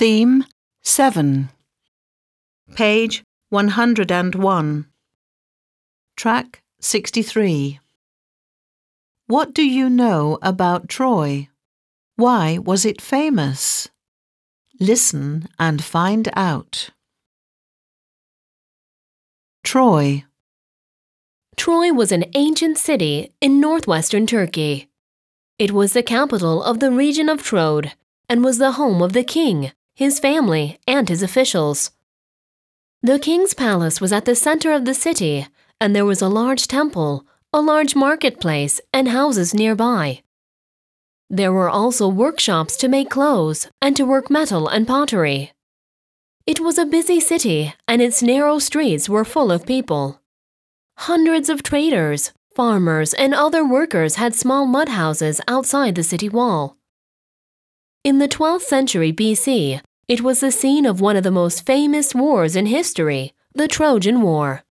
Theme 7. Page 101. Track 63. What do you know about Troy? Why was it famous? Listen and find out. Troy, Troy was an ancient city in northwestern Turkey. It was the capital of the region of Troad and was the home of the king, his family, and his officials. The king's palace was at the center of the city, and there was a large temple, a large marketplace, and houses nearby. There were also workshops to make clothes and to work metal and pottery. It was a busy city, and its narrow streets were full of people. Hundreds of traders, farmers, and other workers had small mud houses outside the city wall. In the 12th century BC, it was the scene of one of the most famous wars in history, the Trojan War.